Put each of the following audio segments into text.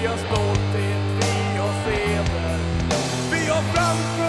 Vi har stolthet, vi har seder, vi har framtid.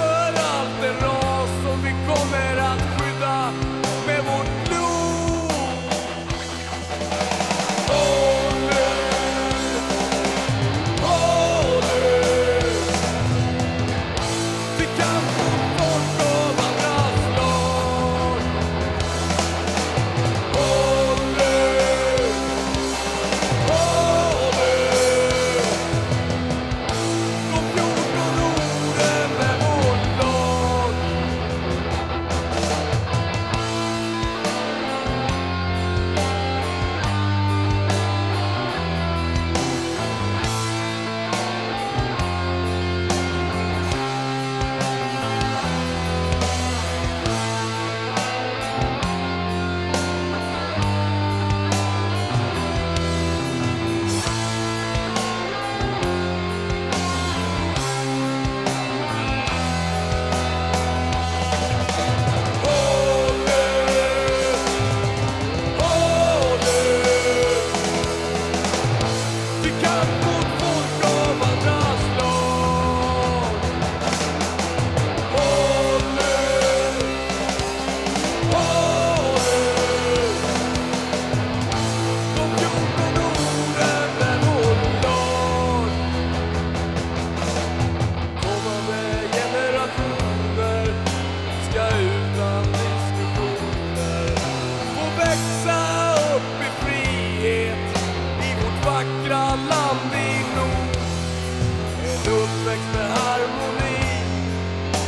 Uppväxt med harmoni,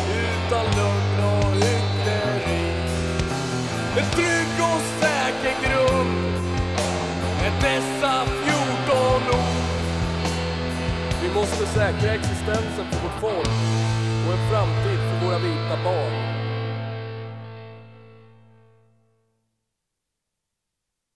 utan lugn och hyckleri. En trygg och säker grund, med dessa 14 ord. Vi måste säkra existensen för vårt folk och en framtid för våra vita barn.